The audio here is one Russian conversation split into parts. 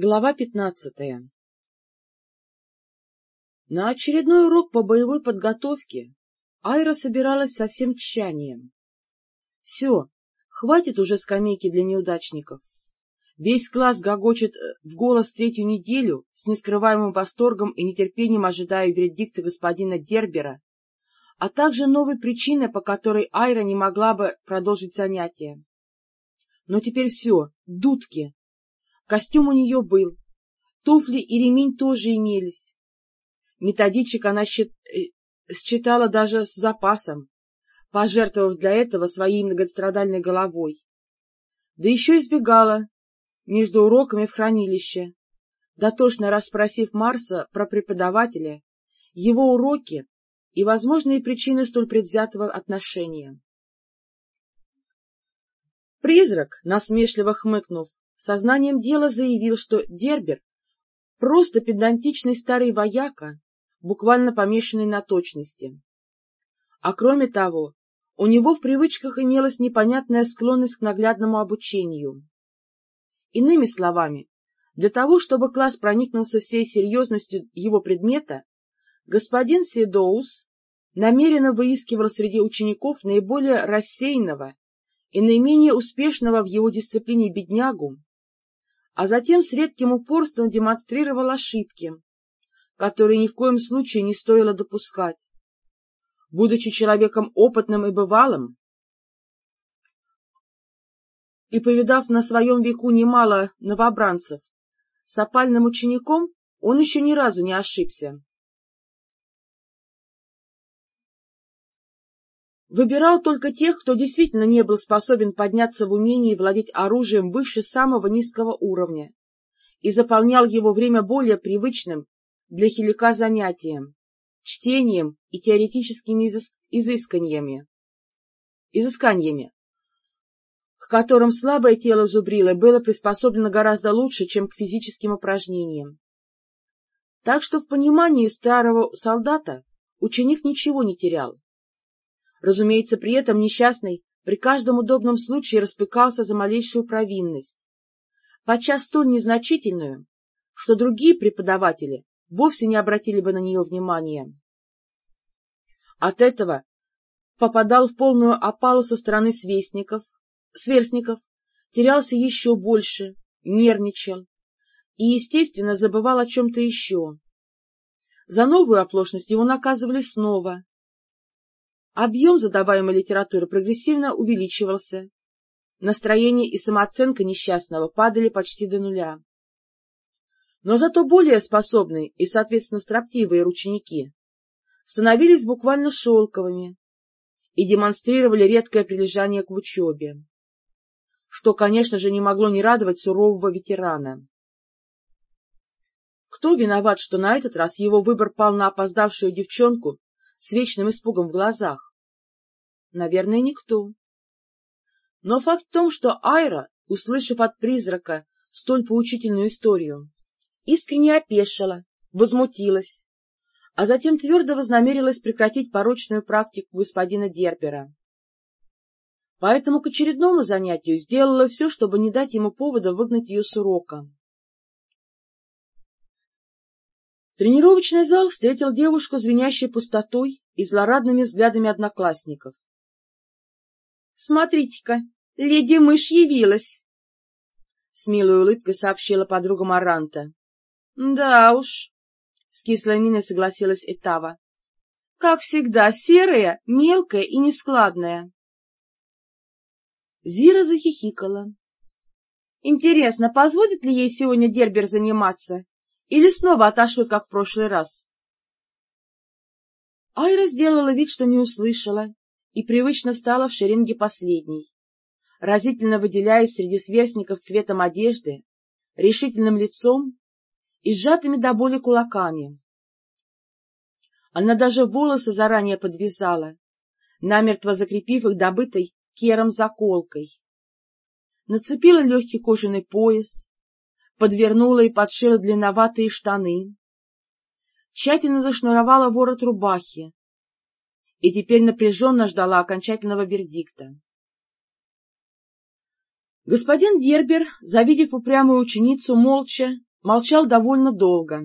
Глава пятнадцатая На очередной урок по боевой подготовке Айра собиралась со всем тщанием. Все, хватит уже скамейки для неудачников. Весь класс гогочет в голос третью неделю с нескрываемым восторгом и нетерпением ожидая вердикта господина Дербера, а также новой причины, по которой Айра не могла бы продолжить занятия. Но теперь все, дудки, Костюм у нее был, туфли и ремень тоже имелись. Методичек она. Э, считала даже с запасом, пожертвовав для этого своей многострадальной головой. Да еще избегала между уроками в хранилище, дотошно расспросив Марса про преподавателя, его уроки и возможные причины столь предвзятого отношения. Призрак, насмешливо хмыкнув, сознанием дела заявил, что Дербер — просто педантичный старый вояка, буквально помешанный на точности. А кроме того, у него в привычках имелась непонятная склонность к наглядному обучению. Иными словами, для того, чтобы класс проникнулся всей серьезностью его предмета, господин Седоус намеренно выискивал среди учеников наиболее рассеянного и наименее успешного в его дисциплине беднягу, а затем с редким упорством демонстрировал ошибки, которые ни в коем случае не стоило допускать. Будучи человеком опытным и бывалым, и повидав на своем веку немало новобранцев, с опальным учеником он еще ни разу не ошибся. Выбирал только тех, кто действительно не был способен подняться в умении владеть оружием выше самого низкого уровня, и заполнял его время более привычным для хилика занятием, чтением и теоретическими изысканиями, изысканиями, к которым слабое тело зубрила было приспособлено гораздо лучше, чем к физическим упражнениям. Так что в понимании старого солдата ученик ничего не терял Разумеется, при этом несчастный при каждом удобном случае распекался за малейшую провинность, подчас столь незначительную, что другие преподаватели вовсе не обратили бы на нее внимания. От этого попадал в полную опалу со стороны свестников, сверстников, терялся еще больше, нервничал и, естественно, забывал о чем-то еще. За новую оплошность его наказывали снова, Объем задаваемой литературы прогрессивно увеличивался. Настроение и самооценка несчастного падали почти до нуля. Но зато более способные и, соответственно, строптивые ученики становились буквально шелковыми и демонстрировали редкое прилежание к учебе, что, конечно же, не могло не радовать сурового ветерана. Кто виноват, что на этот раз его выбор пал на опоздавшую девчонку с вечным испугом в глазах? Наверное, никто. Но факт в том, что Айра, услышав от призрака столь поучительную историю, искренне опешила, возмутилась, а затем твердо вознамерилась прекратить порочную практику господина Дербера. Поэтому к очередному занятию сделала все, чтобы не дать ему повода выгнать ее с урока. Тренировочный зал встретил девушку звенящей пустотой и злорадными взглядами одноклассников. Смотрите-ка, леди-мышь явилась! — с милой улыбкой сообщила подруга Маранта. — Да уж, — с кислой миной согласилась Этава. — Как всегда, серая, мелкая и нескладная. Зира захихикала. — Интересно, позволит ли ей сегодня Дербер заниматься? Или снова отошлют, как в прошлый раз? Айра сделала вид, что не услышала, и привычно встала в шеренге последней, разительно выделяясь среди сверстников цветом одежды, решительным лицом и сжатыми до боли кулаками. Она даже волосы заранее подвязала, намертво закрепив их добытой кером заколкой. Нацепила легкий кожаный пояс, подвернула и подшила длинноватые штаны, тщательно зашнуровала ворот рубахи, и теперь напряженно ждала окончательного вердикта. Господин Дербер, завидев упрямую ученицу, молча, молчал довольно долго.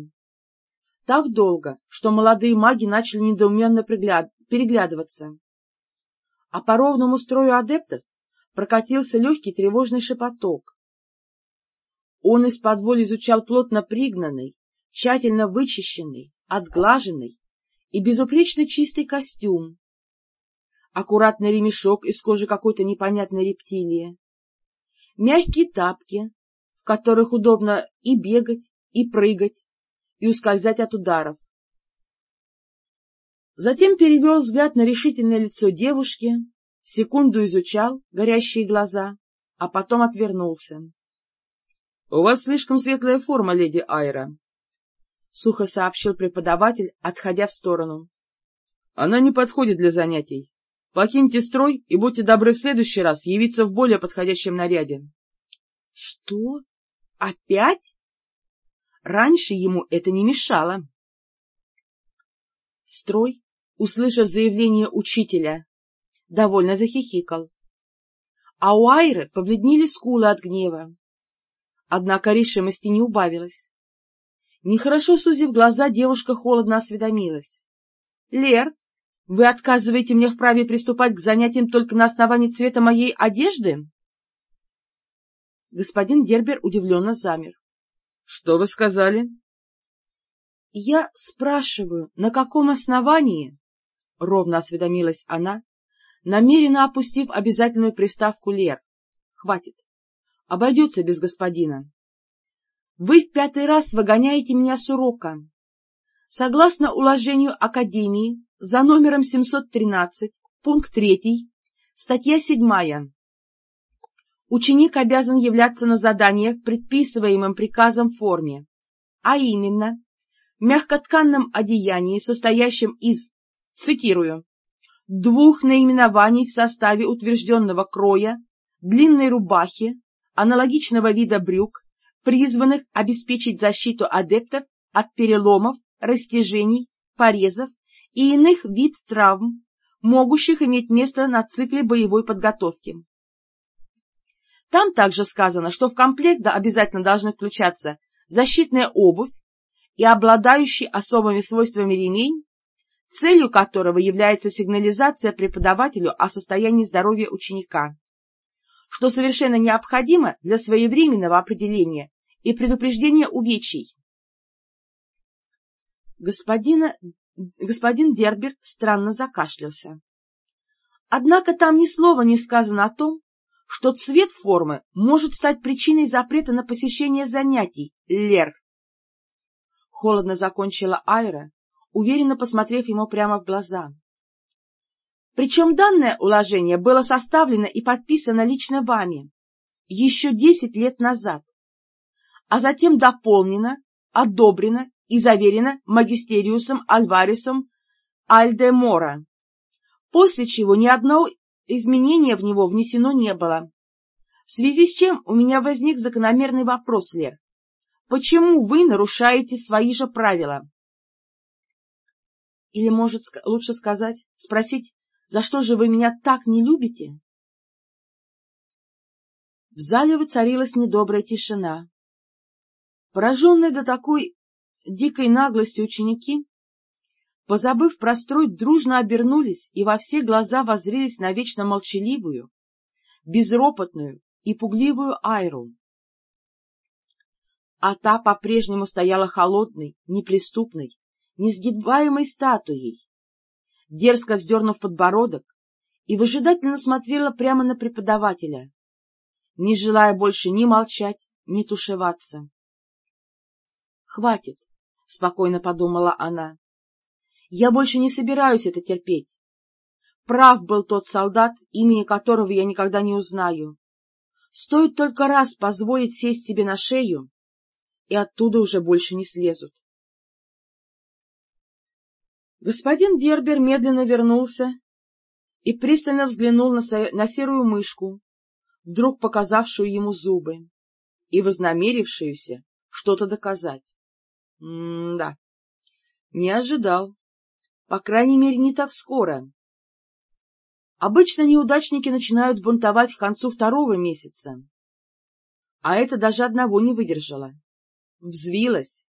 Так долго, что молодые маги начали недоуменно переглядываться. А по ровному строю адептов прокатился легкий тревожный шепоток. Он из-под изучал плотно пригнанный, тщательно вычищенный, отглаженный и безупречно чистый костюм, аккуратный ремешок из кожи какой-то непонятной рептилии, мягкие тапки, в которых удобно и бегать, и прыгать, и ускользать от ударов. Затем перевел взгляд на решительное лицо девушки, секунду изучал горящие глаза, а потом отвернулся. — У вас слишком светлая форма, леди Айра, — сухо сообщил преподаватель, отходя в сторону. — Она не подходит для занятий. Покиньте строй и будьте добры в следующий раз явиться в более подходящем наряде. — Что? Опять? Раньше ему это не мешало. Строй, услышав заявление учителя, довольно захихикал. А у Айры побледнели скулы от гнева. Однако решимости не убавилось. Нехорошо сузив глаза, девушка холодно осведомилась. — Лер, вы отказываете мне в праве приступать к занятиям только на основании цвета моей одежды? Господин Дербер удивленно замер. — Что вы сказали? — Я спрашиваю, на каком основании? — ровно осведомилась она, намеренно опустив обязательную приставку «Лер». — Хватит. Обойдется без господина. Вы в пятый раз выгоняете меня с урока. Согласно уложению Академии, за номером 713, пункт 3, статья 7. Ученик обязан являться на задание в предписываемом приказом форме, а именно, в мягкотканном одеянии, состоящем из, цитирую, двух наименований в составе утвержденного кроя, длинной рубахи, аналогичного вида брюк, призванных обеспечить защиту адептов от переломов, растяжений, порезов и иных вид травм, могущих иметь место на цикле боевой подготовки. Там также сказано, что в комплект обязательно должны включаться защитная обувь и обладающий особыми свойствами ремень, целью которого является сигнализация преподавателю о состоянии здоровья ученика, что совершенно необходимо для своевременного определения и предупреждения увечий. Господина господин Дербер странно закашлялся. Однако там ни слова не сказано о том, что цвет формы может стать причиной запрета на посещение занятий, Лер. Холодно закончила Айра, уверенно посмотрев ему прямо в глаза. Причем данное уложение было составлено и подписано лично вами еще десять лет назад, а затем дополнено, одобрено и заверено магистериусом Альваресом Альдемора, после чего ни одного изменения в него внесено не было. В связи с чем у меня возник закономерный вопрос, Лер. Почему вы нарушаете свои же правила? Или, может, лучше сказать, спросить, за что же вы меня так не любите? В зале воцарилась недобрая тишина. Пораженные до такой дикой наглостью ученики, позабыв про строй, дружно обернулись и во все глаза воззрелись на вечно молчаливую, безропотную и пугливую Айру. А та по-прежнему стояла холодной, неприступной, несгибаемой статуей, дерзко вздернув подбородок, и выжидательно смотрела прямо на преподавателя, не желая больше ни молчать, ни тушеваться. — Хватит, — спокойно подумала она. — Я больше не собираюсь это терпеть. Прав был тот солдат, имени которого я никогда не узнаю. Стоит только раз позволить сесть себе на шею, и оттуда уже больше не слезут. Господин Дербер медленно вернулся и пристально взглянул на, на серую мышку, вдруг показавшую ему зубы и вознамерившуюся что-то доказать. М-да, не ожидал. По крайней мере, не так скоро. Обычно неудачники начинают бунтовать к концу второго месяца. А это даже одного не выдержало. взвилась.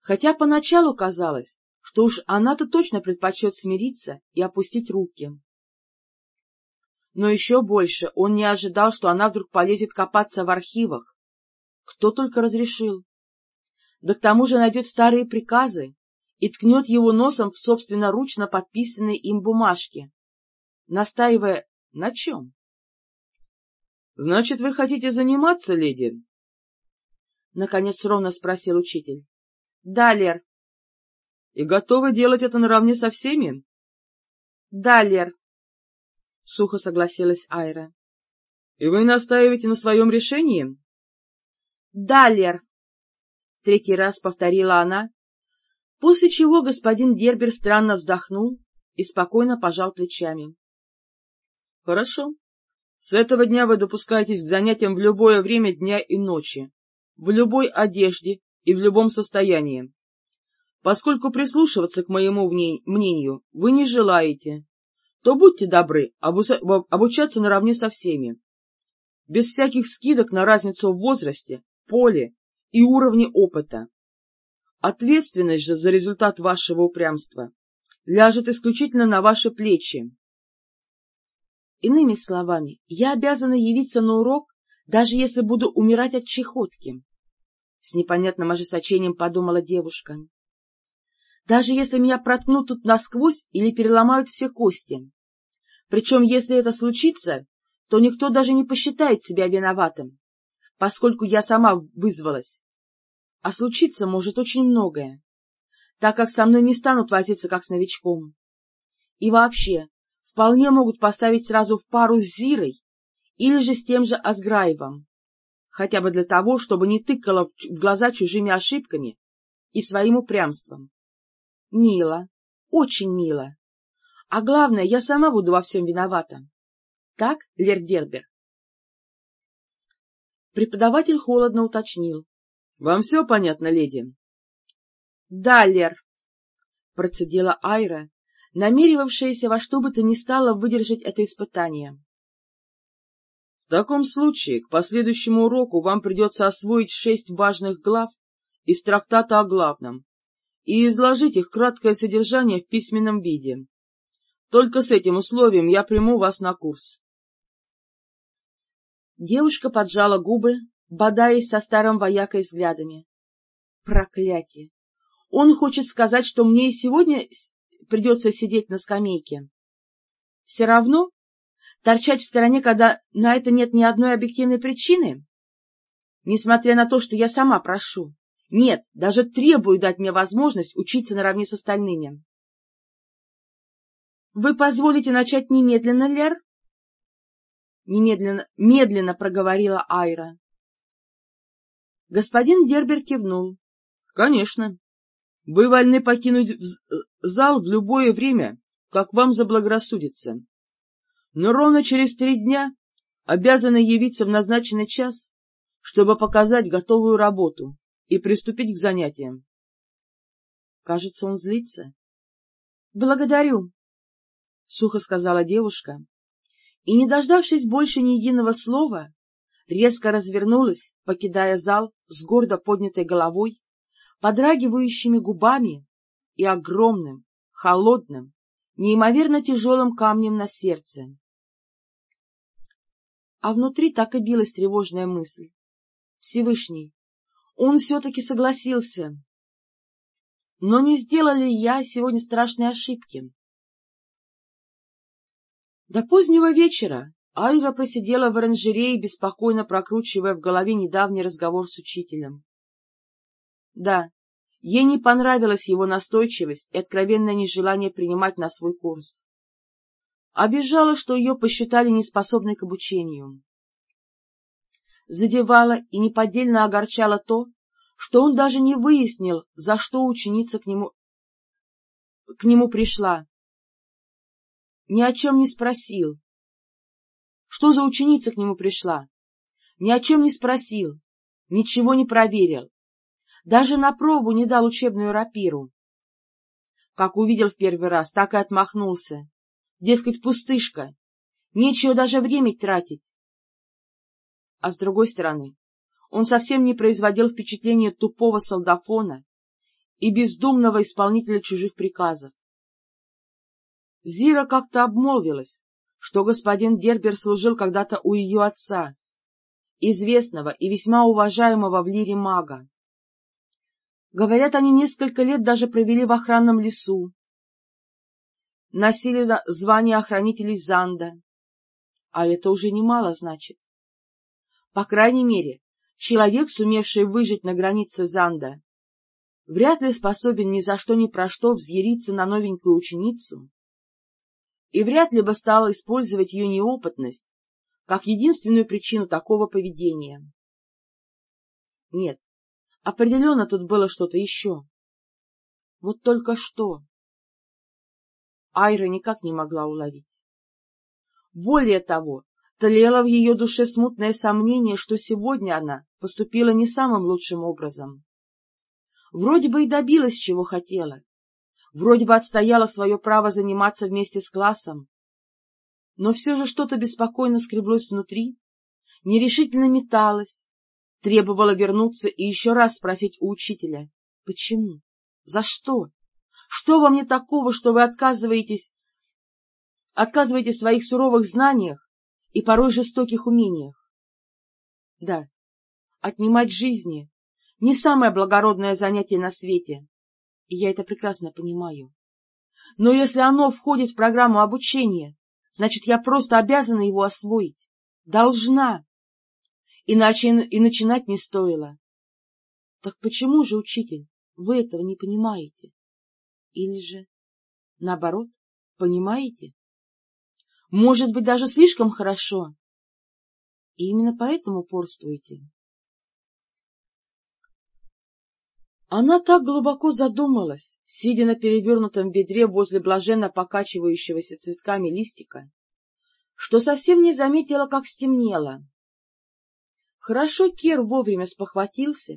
Хотя поначалу казалось, что уж она-то точно предпочет смириться и опустить руки. Но еще больше он не ожидал, что она вдруг полезет копаться в архивах. Кто только разрешил. Да к тому же найдет старые приказы и ткнет его носом в собственноручно подписанные им бумажки, настаивая на чем? — Значит, вы хотите заниматься, леди? — наконец ровно спросил учитель. — Да, Лер. — И готовы делать это наравне со всеми? — Да, Лер, — сухо согласилась Айра. — И вы настаиваете на своем решении? — Да, Лер, — третий раз повторила она, после чего господин Дербер странно вздохнул и спокойно пожал плечами. — Хорошо. С этого дня вы допускаетесь к занятиям в любое время дня и ночи, в любой одежде и в любом состоянии. Поскольку прислушиваться к моему мнению вы не желаете, то будьте добры обучаться наравне со всеми, без всяких скидок на разницу в возрасте, поле и уровне опыта. Ответственность же за результат вашего упрямства ляжет исключительно на ваши плечи. Иными словами, я обязана явиться на урок, даже если буду умирать от чехотки. С непонятным ожесточением подумала девушка. Даже если меня проткнут тут насквозь или переломают все кости. Причем, если это случится, то никто даже не посчитает себя виноватым, поскольку я сама вызвалась. А случиться может очень многое, так как со мной не станут возиться как с новичком. И вообще, вполне могут поставить сразу в пару с Зирой или же с тем же Азграевым, хотя бы для того, чтобы не тыкала в глаза чужими ошибками и своим упрямством. Мило, очень мило. А главное, я сама буду во всем виновата. Так, Лердербер? Преподаватель холодно уточнил. — Вам все понятно, леди? — Да, Лер, — процедила Айра, намеревавшаяся во что бы то ни стало выдержать это испытание. — В таком случае к последующему уроку вам придется освоить шесть важных глав из трактата о главном и изложить их краткое содержание в письменном виде. Только с этим условием я приму вас на курс. Девушка поджала губы, бодаясь со старым воякой взглядами. Проклятие! Он хочет сказать, что мне и сегодня придется сидеть на скамейке. Все равно торчать в стороне, когда на это нет ни одной объективной причины? Несмотря на то, что я сама прошу. Нет, даже требую дать мне возможность учиться наравне с остальными. — Вы позволите начать немедленно, Лер? Немедленно, медленно проговорила Айра. Господин Дербер кивнул. — Конечно. Вы вольны покинуть зал в любое время, как вам заблагорассудится. Но ровно через три дня обязаны явиться в назначенный час, чтобы показать готовую работу и приступить к занятиям. Кажется, он злится. — Благодарю, — сухо сказала девушка, и, не дождавшись больше ни единого слова, резко развернулась, покидая зал с гордо поднятой головой подрагивающими губами и огромным, холодным, неимоверно тяжелым камнем на сердце. А внутри так и билась тревожная мысль. Всевышний, он все-таки согласился. Но не сделали я сегодня страшной ошибки? До позднего вечера Айра просидела в оранжерее, беспокойно прокручивая в голове недавний разговор с учителем. Да, ей не понравилась его настойчивость и откровенное нежелание принимать на свой курс. Обижала, что ее посчитали неспособной к обучению. Задевала и неподдельно огорчала то, что он даже не выяснил, за что ученица к нему, к нему пришла. Ни о чем не спросил. Что за ученица к нему пришла? Ни о чем не спросил, ничего не проверил. Даже на пробу не дал учебную рапиру. Как увидел в первый раз, так и отмахнулся. Дескать, пустышка, нечего даже время тратить. А с другой стороны, он совсем не производил впечатления тупого солдафона и бездумного исполнителя чужих приказов. Зира как-то обмолвилась, что господин Дербер служил когда-то у ее отца, известного и весьма уважаемого в лире мага. Говорят, они несколько лет даже провели в охранном лесу, носили звание охранителей Занда, а это уже немало значит. По крайней мере, человек, сумевший выжить на границе Занда, вряд ли способен ни за что ни про что взъяриться на новенькую ученицу и вряд ли бы стал использовать ее неопытность как единственную причину такого поведения. Нет, определенно тут было что-то еще. Вот только что. Айра никак не могла уловить. Более того, тлело в ее душе смутное сомнение, что сегодня она поступила не самым лучшим образом. Вроде бы и добилась, чего хотела. Вроде бы отстояла свое право заниматься вместе с классом. Но все же что-то беспокойно скреблось внутри, нерешительно металось, требовала вернуться и еще раз спросить у учителя, почему, за что, что во мне такого, что вы отказываетесь, отказываете в своих суровых знаниях и порой жестоких умениях? Да, отнимать жизни — не самое благородное занятие на свете, и я это прекрасно понимаю. Но если оно входит в программу обучения, значит, я просто обязана его освоить. Должна. Иначе и начинать не стоило. Так почему же, учитель, вы этого не понимаете? Или же, наоборот, понимаете? Может быть, даже слишком хорошо. И именно поэтому упорствуете. Она так глубоко задумалась, сидя на перевернутом ведре возле блаженно покачивающегося цветками листика, что совсем не заметила, как стемнело. Хорошо Кер вовремя спохватился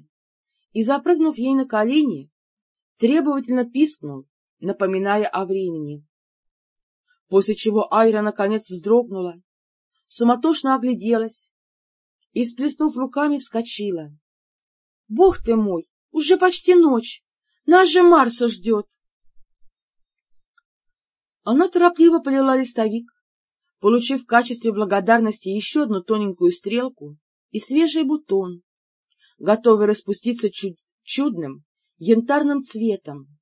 и, запрыгнув ей на колени, требовательно пискнул, напоминая о времени. После чего Айра наконец вздрогнула, суматошно огляделась и, сплеснув руками, вскочила. — Бог ты мой! Уже почти ночь. Нас же Марса ждет. Она торопливо полила листовик, получив в качестве благодарности еще одну тоненькую стрелку и свежий бутон, готовый распуститься чуд чудным янтарным цветом.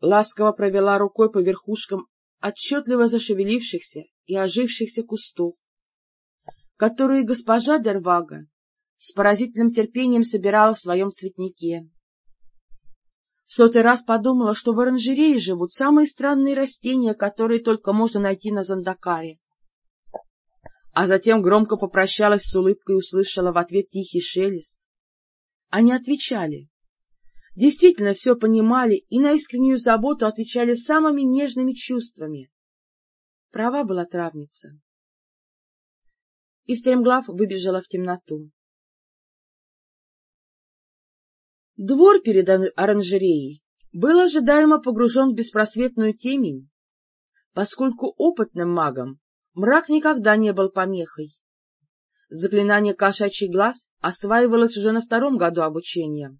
Ласково провела рукой по верхушкам отчетливо зашевелившихся и ожившихся кустов, которые госпожа Дервага с поразительным терпением собирала в своем цветнике. В сотый раз подумала, что в оранжерее живут самые странные растения, которые только можно найти на Зандакаре. А затем громко попрощалась с улыбкой и услышала в ответ тихий шелест. Они отвечали. Действительно все понимали и на искреннюю заботу отвечали самыми нежными чувствами. Права была травница. И стремглав выбежала в темноту. Двор перед оранжереей был ожидаемо погружен в беспросветную темень, поскольку опытным магом мрак никогда не был помехой. Заклинание «Кошачий глаз» осваивалось уже на втором году обучения.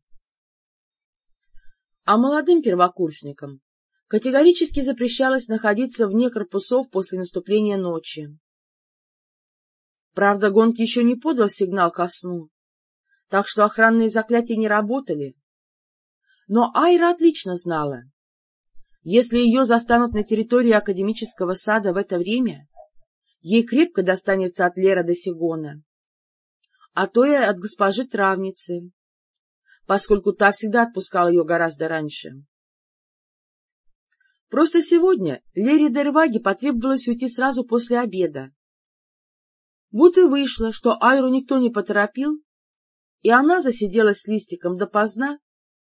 А молодым первокурсникам категорически запрещалось находиться вне корпусов после наступления ночи. Правда, гонки еще не подал сигнал ко сну, так что охранные заклятия не работали. Но Айра отлично знала. Если ее застанут на территории академического сада в это время, ей крепко достанется от Лера до Сигона, а то и от госпожи Травницы, поскольку та всегда отпускала ее гораздо раньше. Просто сегодня Лере Дерваге потребовалось уйти сразу после обеда. Вот и вышло, что Айру никто не поторопил, и она засиделась с листиком допоздна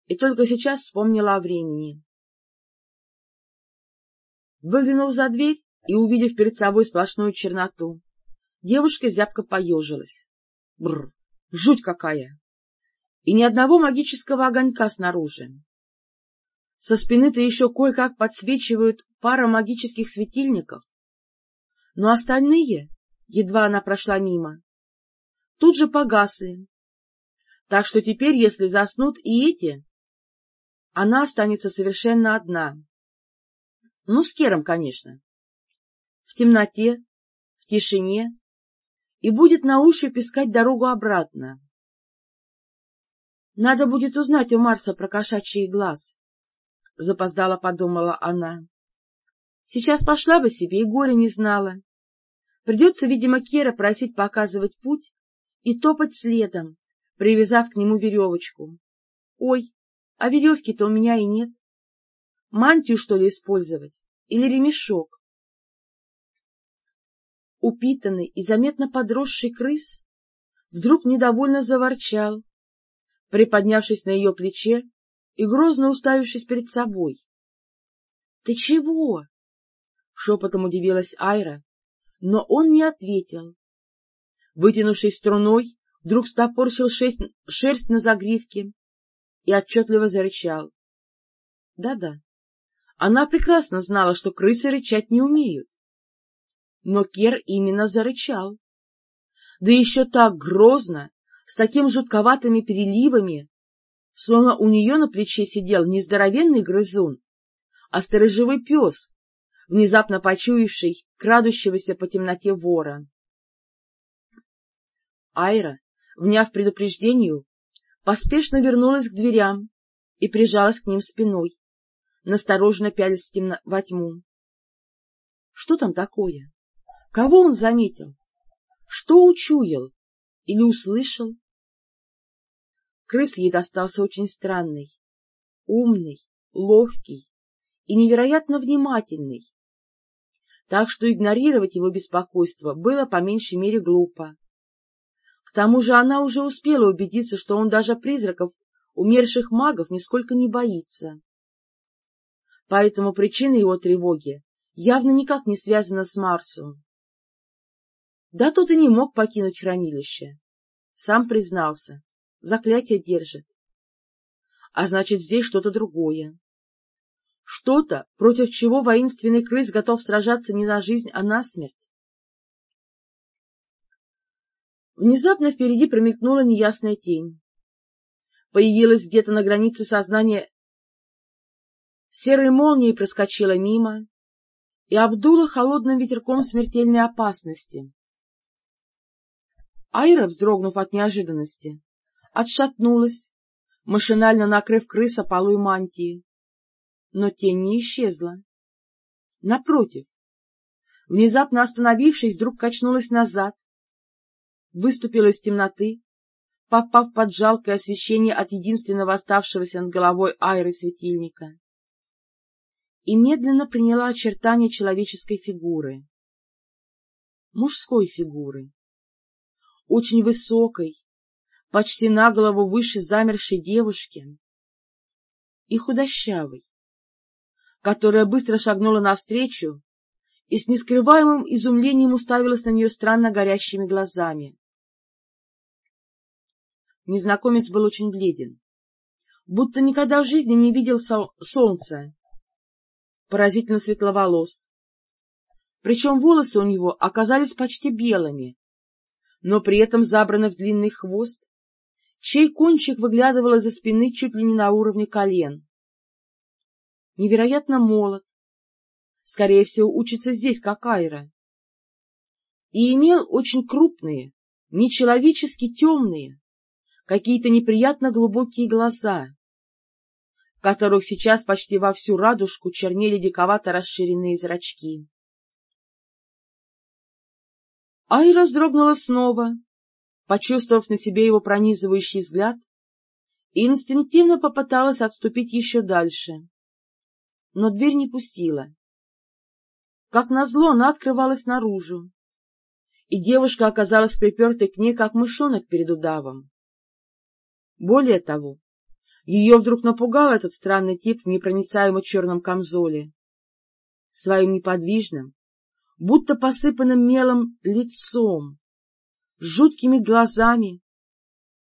и только сейчас вспомнила о времени. Выглянув за дверь и увидев перед собой сплошную черноту, девушка зябко поежилась. Бррр, жуть какая! И ни одного магического огонька снаружи. Со спины-то еще кое-как подсвечивают пара магических светильников, но остальные, едва она прошла мимо, тут же погасли. Так что теперь, если заснут и эти, она останется совершенно одна. Ну, с Кером, конечно. В темноте, в тишине, и будет на ощупь искать дорогу обратно. Надо будет узнать у Марса про кошачий глаз, — запоздала подумала она. Сейчас пошла бы себе и горе не знала. Придется, видимо, Кера просить показывать путь и топать следом, привязав к нему веревочку. Ой, а веревки-то у меня и нет. Мантию, что ли, использовать? Или ремешок? Упитанный и заметно подросший крыс вдруг недовольно заворчал, приподнявшись на ее плече и грозно уставившись перед собой. — Ты чего? — шепотом удивилась Айра, но он не ответил. Вытянувшись струной, вдруг стопорщил шесть, шерсть на загривке и отчетливо зарычал. Да-да, она прекрасно знала, что крысы рычать не умеют. Но Кер именно зарычал. Да еще так грозно, с такими жутковатыми переливами, словно у нее на плече сидел не здоровенный грызун, а сторожевой пес, внезапно почуявший крадущегося по темноте вора. Айра, вняв предупреждению, поспешно вернулась к дверям и прижалась к ним спиной, настороженно пялись темно... во тьму. Что там такое? Кого он заметил? Что учуял? Или услышал? Крыс ей достался очень странный, умный, ловкий и невероятно внимательный, так что игнорировать его беспокойство было по меньшей мере глупо. К тому же она уже успела убедиться, что он даже призраков умерших магов нисколько не боится. Поэтому причина его тревоги явно никак не связана с Марсу. Да тот и не мог покинуть хранилище. Сам признался. Заклятие держит. А значит, здесь что-то другое. Что-то, против чего воинственный крыс готов сражаться не на жизнь, а на смерть. Внезапно впереди промелькнула неясная тень. Появилась где-то на границе сознания серой молнией проскочила мимо и обдула холодным ветерком смертельной опасности. Айра, вздрогнув от неожиданности, отшатнулась, машинально накрыв крыса полой мантии. Но тень не исчезла. Напротив, внезапно остановившись, вдруг качнулась назад, выступила из темноты, попав под жалкое освещение от единственного оставшегося над головой Айры светильника, и медленно приняла очертания человеческой фигуры. Мужской фигуры очень высокой, почти на голову выше замершей девушки, и худощавой, которая быстро шагнула навстречу и с нескрываемым изумлением уставилась на нее странно горящими глазами. Незнакомец был очень бледен, будто никогда в жизни не видел сол солнца, поразительно светловолос. Причем волосы у него оказались почти белыми, но при этом забраны в длинный хвост, чей кончик выглядывал из-за спины чуть ли не на уровне колен. Невероятно молод, скорее всего, учится здесь, как Айра, и имел очень крупные, нечеловечески темные, какие-то неприятно глубокие глаза, в которых сейчас почти во всю радужку чернели диковато расширенные зрачки. Айра вздрогнула снова, почувствовав на себе его пронизывающий взгляд, и инстинктивно попыталась отступить еще дальше. Но дверь не пустила. Как назло, она открывалась наружу, и девушка оказалась припертой к ней, как мышонок перед удавом. Более того, ее вдруг напугал этот странный тип в непроницаемо черном камзоле. Своим неподвижным, будто посыпанным мелом лицом, с жуткими глазами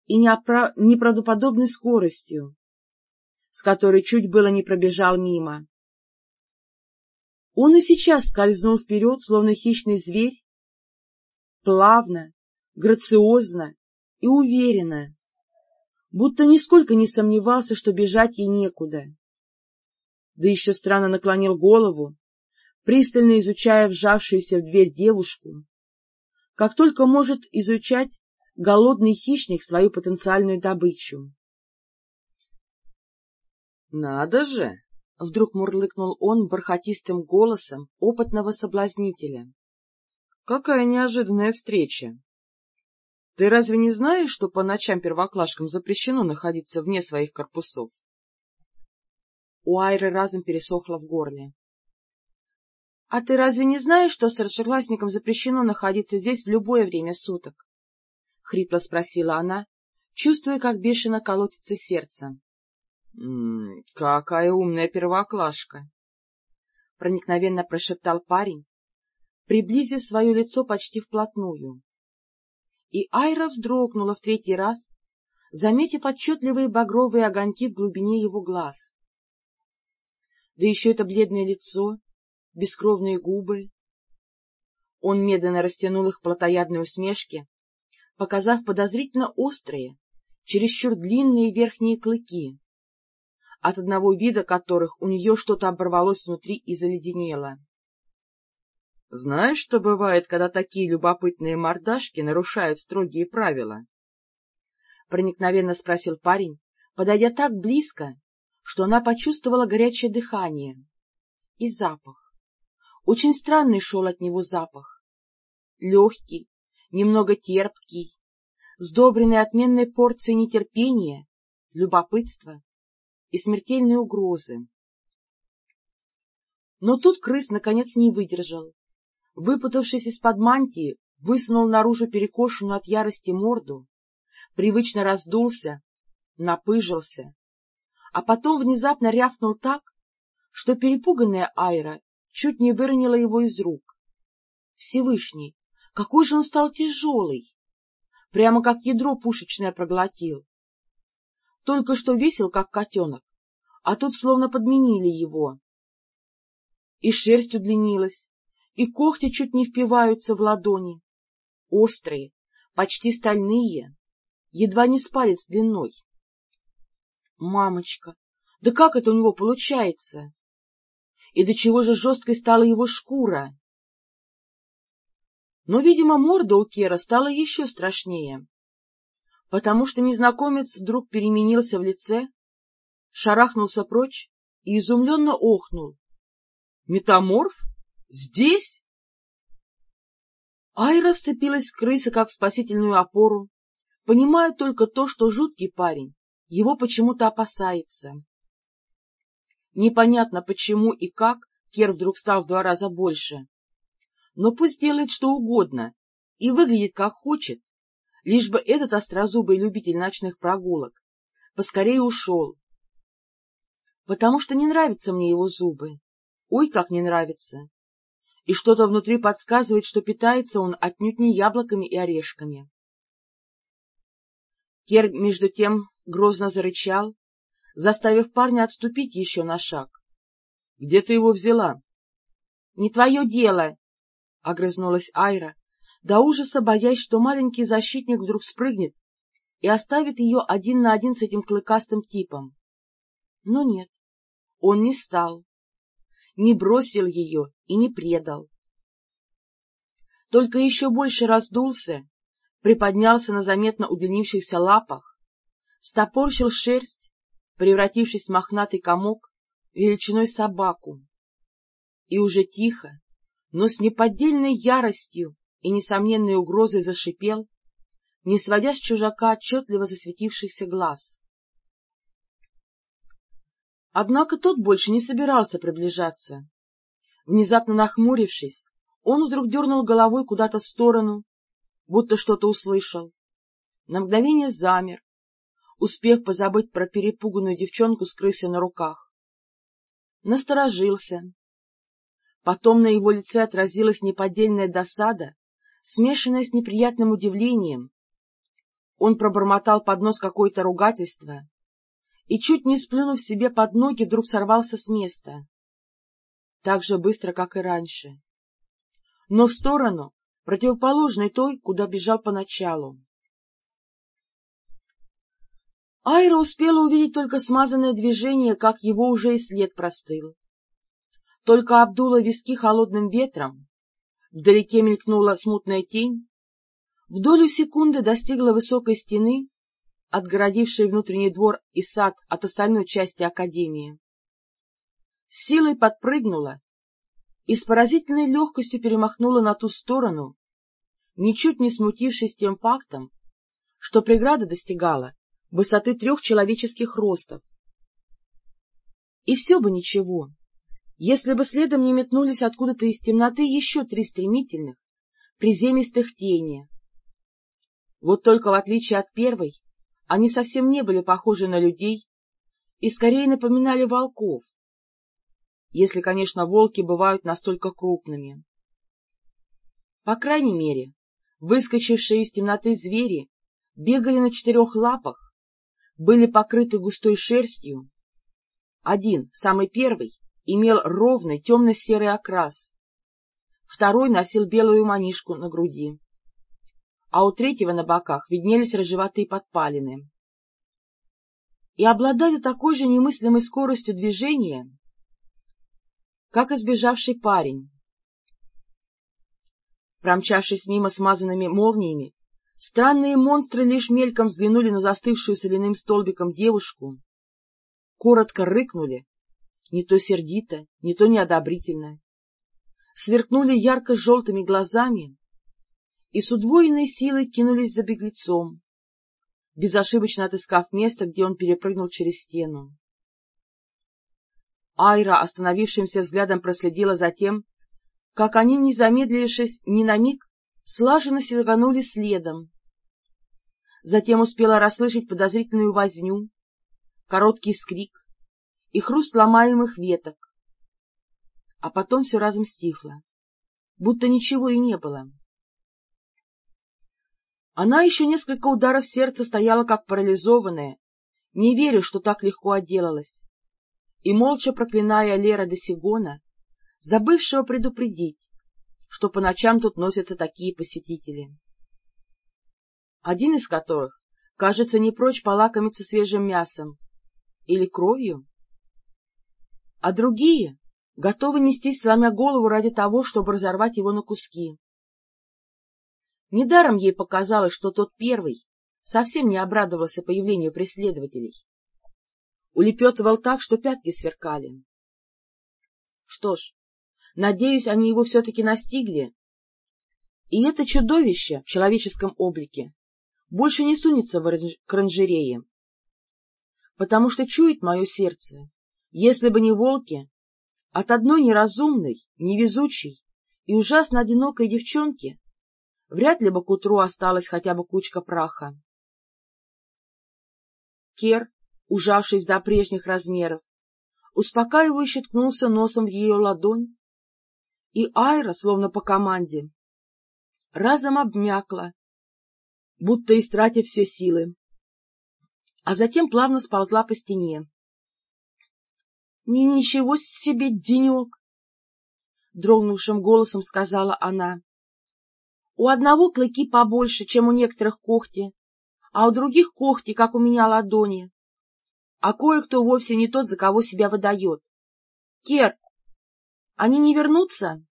и неправдоподобной скоростью, с которой чуть было не пробежал мимо. Он и сейчас скользнул вперед, словно хищный зверь, плавно, грациозно и уверенно, будто нисколько не сомневался, что бежать ей некуда. Да еще странно наклонил голову, пристально изучая вжавшуюся в дверь девушку, как только может изучать голодный хищник свою потенциальную добычу. — Надо же! — вдруг мурлыкнул он бархатистым голосом опытного соблазнителя. — Какая неожиданная встреча! Ты разве не знаешь, что по ночам первоклашкам запрещено находиться вне своих корпусов? У Айры разом пересохло в горле. — А ты разве не знаешь, что старшеклассникам запрещено находиться здесь в любое время суток? — хрипло спросила она, чувствуя, как бешено колотится сердце. — Какая умная первоклашка! — проникновенно прошептал парень, приблизив свое лицо почти вплотную. И Айра вздрогнула в третий раз, заметив отчетливые багровые огоньки в глубине его глаз. Да еще это бледное лицо, бескровные губы. Он медленно растянул их в плотоядной усмешке, показав подозрительно острые, чересчур длинные верхние клыки от одного вида которых у нее что-то оборвалось внутри и заледенело. — Знаешь, что бывает, когда такие любопытные мордашки нарушают строгие правила? — проникновенно спросил парень, подойдя так близко, что она почувствовала горячее дыхание. И запах. Очень странный шел от него запах. Легкий, немного терпкий, сдобренный отменной порцией нетерпения, любопытства и смертельной угрозы. Но тут крыс, наконец, не выдержал. Выпутавшись из-под мантии, высунул наружу перекошенную от ярости морду, привычно раздулся, напыжился, а потом внезапно рявкнул так, что перепуганная Айра чуть не выронила его из рук. Всевышний, какой же он стал тяжелый! Прямо как ядро пушечное проглотил. Только что весил, как котенок, а тут словно подменили его. И шерсть удлинилась, и когти чуть не впиваются в ладони. Острые, почти стальные, едва не с длиной. Мамочка, да как это у него получается? И до чего же жесткой стала его шкура? Но, видимо, морда у Кера стала еще страшнее потому что незнакомец вдруг переменился в лице, шарахнулся прочь и изумленно охнул. — Метаморф? Здесь? Айра вцепилась в крысы, как в спасительную опору, понимая только то, что жуткий парень его почему-то опасается. Непонятно, почему и как Кер вдруг стал в два раза больше. Но пусть делает что угодно и выглядит как хочет, лишь бы этот острозубый любитель ночных прогулок поскорее ушел. Потому что не нравятся мне его зубы. Ой, как не нравится. И что-то внутри подсказывает, что питается он отнюдь не яблоками и орешками. Кер, между тем, грозно зарычал, заставив парня отступить еще на шаг. — Где ты его взяла? — Не твое дело! — огрызнулась Айра, до ужаса боясь, что маленький защитник вдруг спрыгнет и оставит ее один на один с этим клыкастым типом. Но нет, он не стал, не бросил ее и не предал. Только еще больше раздулся, приподнялся на заметно удлинившихся лапах, стопорщил шерсть, превратившись в мохнатый комок величиной собаку, и уже тихо, но с неподдельной яростью и несомненной угрозой зашипел, не сводя с чужака отчетливо засветившихся глаз. Однако тот больше не собирался приближаться. Внезапно нахмурившись, он вдруг дернул головой куда-то в сторону, будто что-то услышал. На мгновение замер, успев позабыть про перепуганную девчонку с крысой на руках. Насторожился. Потом на его лице отразилась неподдельная досада смешанное с неприятным удивлением. Он пробормотал под нос какое-то ругательство и, чуть не сплюнув себе под ноги, вдруг сорвался с места. Так же быстро, как и раньше. Но в сторону, противоположной той, куда бежал поначалу. Айра успела увидеть только смазанное движение, как его уже и след простыл. Только обдуло виски холодным ветром, вдалеке мелькнула смутная тень, в долю секунды достигла высокой стены, отгородившей внутренний двор и сад от остальной части Академии. силой подпрыгнула и с поразительной легкостью перемахнула на ту сторону, ничуть не смутившись тем фактом, что преграда достигала высоты трех человеческих ростов. И все бы ничего, если бы следом не метнулись откуда-то из темноты еще три стремительных, приземистых тени. Вот только в отличие от первой, они совсем не были похожи на людей и скорее напоминали волков, если, конечно, волки бывают настолько крупными. По крайней мере, выскочившие из темноты звери бегали на четырех лапах, были покрыты густой шерстью. Один, самый первый, имел ровный темно-серый окрас, второй носил белую манишку на груди, а у третьего на боках виднелись рыжеватые подпалины. И обладали такой же немыслимой скоростью движения, как избежавший парень. Промчавшись мимо смазанными молниями, странные монстры лишь мельком взглянули на застывшую соляным столбиком девушку, коротко рыкнули, не то сердито, не то неодобрительно, сверкнули ярко-желтыми глазами и с удвоенной силой кинулись за беглецом, безошибочно отыскав место, где он перепрыгнул через стену. Айра остановившимся взглядом проследила за тем, как они, не замедлившись ни на миг, слаженно сиганули следом. Затем успела расслышать подозрительную возню, короткий скрик и хруст ломаемых веток. А потом все разом стихло, будто ничего и не было. Она еще несколько ударов сердца стояла как парализованная, не веря, что так легко отделалась и молча проклиная Лера де Сигона, забывшего предупредить, что по ночам тут носятся такие посетители. Один из которых, кажется, не прочь полакомиться свежим мясом или кровью, а другие готовы нестись, сломя голову ради того, чтобы разорвать его на куски. Недаром ей показалось, что тот первый совсем не обрадовался появлению преследователей улепетывал так, что пятки сверкали. Что ж, надеюсь, они его все-таки настигли, и это чудовище в человеческом облике больше не сунется в оранжерее, потому что чует мое сердце, если бы не волки, от одной неразумной, невезучей и ужасно одинокой девчонки вряд ли бы к утру осталась хотя бы кучка праха. Кер, ужавшись до прежних размеров, успокаивающе ткнулся носом в ее ладонь, и Айра, словно по команде, разом обмякла, будто истратив все силы, а затем плавно сползла по стене. — Ничего себе денек! — дрогнувшим голосом сказала она. — У одного клыки побольше, чем у некоторых когти, а у других когти, как у меня ладони а кое-кто вовсе не тот, за кого себя выдает. — Кер, они не вернутся?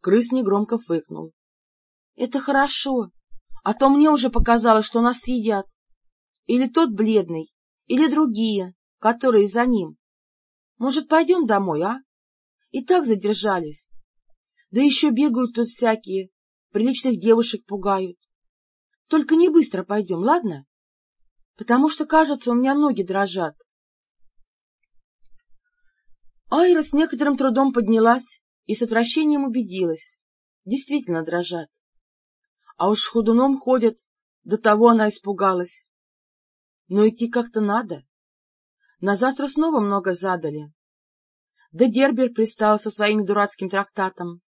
Крыс негромко фыкнул. — Это хорошо, а то мне уже показалось, что нас съедят. Или тот бледный, или другие, которые за ним. Может, пойдем домой, а? И так задержались. Да еще бегают тут всякие, приличных девушек пугают. Только не быстро пойдем, ладно? потому что, кажется, у меня ноги дрожат. Айра с некоторым трудом поднялась и с отвращением убедилась. Действительно дрожат. А уж худуном ходят, до того она испугалась. Но идти как-то надо. На завтра снова много задали. Да Дербер пристал со своим дурацким трактатом.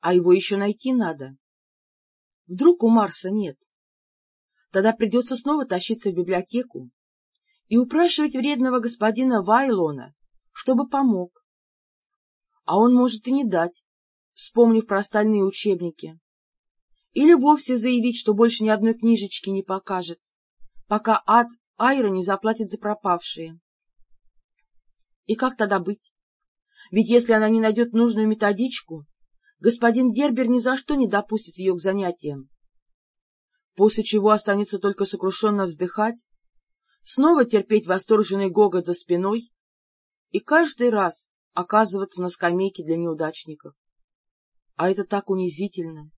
А его еще найти надо. Вдруг у Марса нет. Тогда придется снова тащиться в библиотеку и упрашивать вредного господина Вайлона, чтобы помог. А он может и не дать, вспомнив про остальные учебники. Или вовсе заявить, что больше ни одной книжечки не покажет, пока ад Айра не заплатит за пропавшие. И как тогда быть? Ведь если она не найдет нужную методичку, господин Дербер ни за что не допустит ее к занятиям. После чего останется только сокрушенно вздыхать, снова терпеть восторженный гогот за спиной и каждый раз оказываться на скамейке для неудачников. А это так унизительно.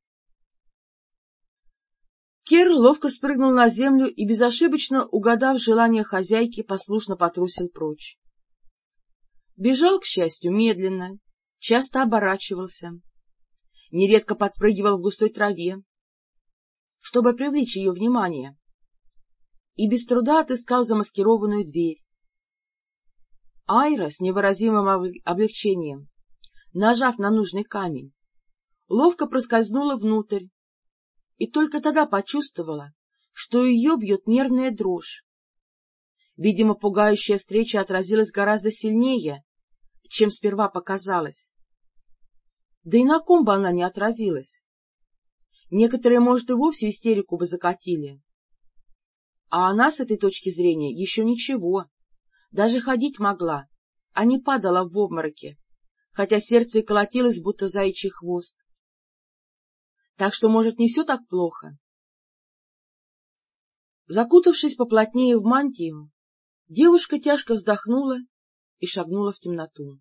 Кир ловко спрыгнул на землю и, безошибочно угадав желание хозяйки, послушно потрусил прочь. Бежал, к счастью, медленно, часто оборачивался, нередко подпрыгивал в густой траве, чтобы привлечь ее внимание, и без труда отыскал замаскированную дверь. Айра с невыразимым облегчением, нажав на нужный камень, ловко проскользнула внутрь и только тогда почувствовала, что ее бьет нервная дрожь. Видимо, пугающая встреча отразилась гораздо сильнее, чем сперва показалось. Да и на ком бы она не отразилась. Некоторые, может, и вовсе истерику бы закатили. А она с этой точки зрения еще ничего, даже ходить могла, а не падала в обмороке, хотя сердце и колотилось, будто заячий хвост. Так что, может, не все так плохо. Закутавшись поплотнее в мантию, девушка тяжко вздохнула и шагнула в темноту.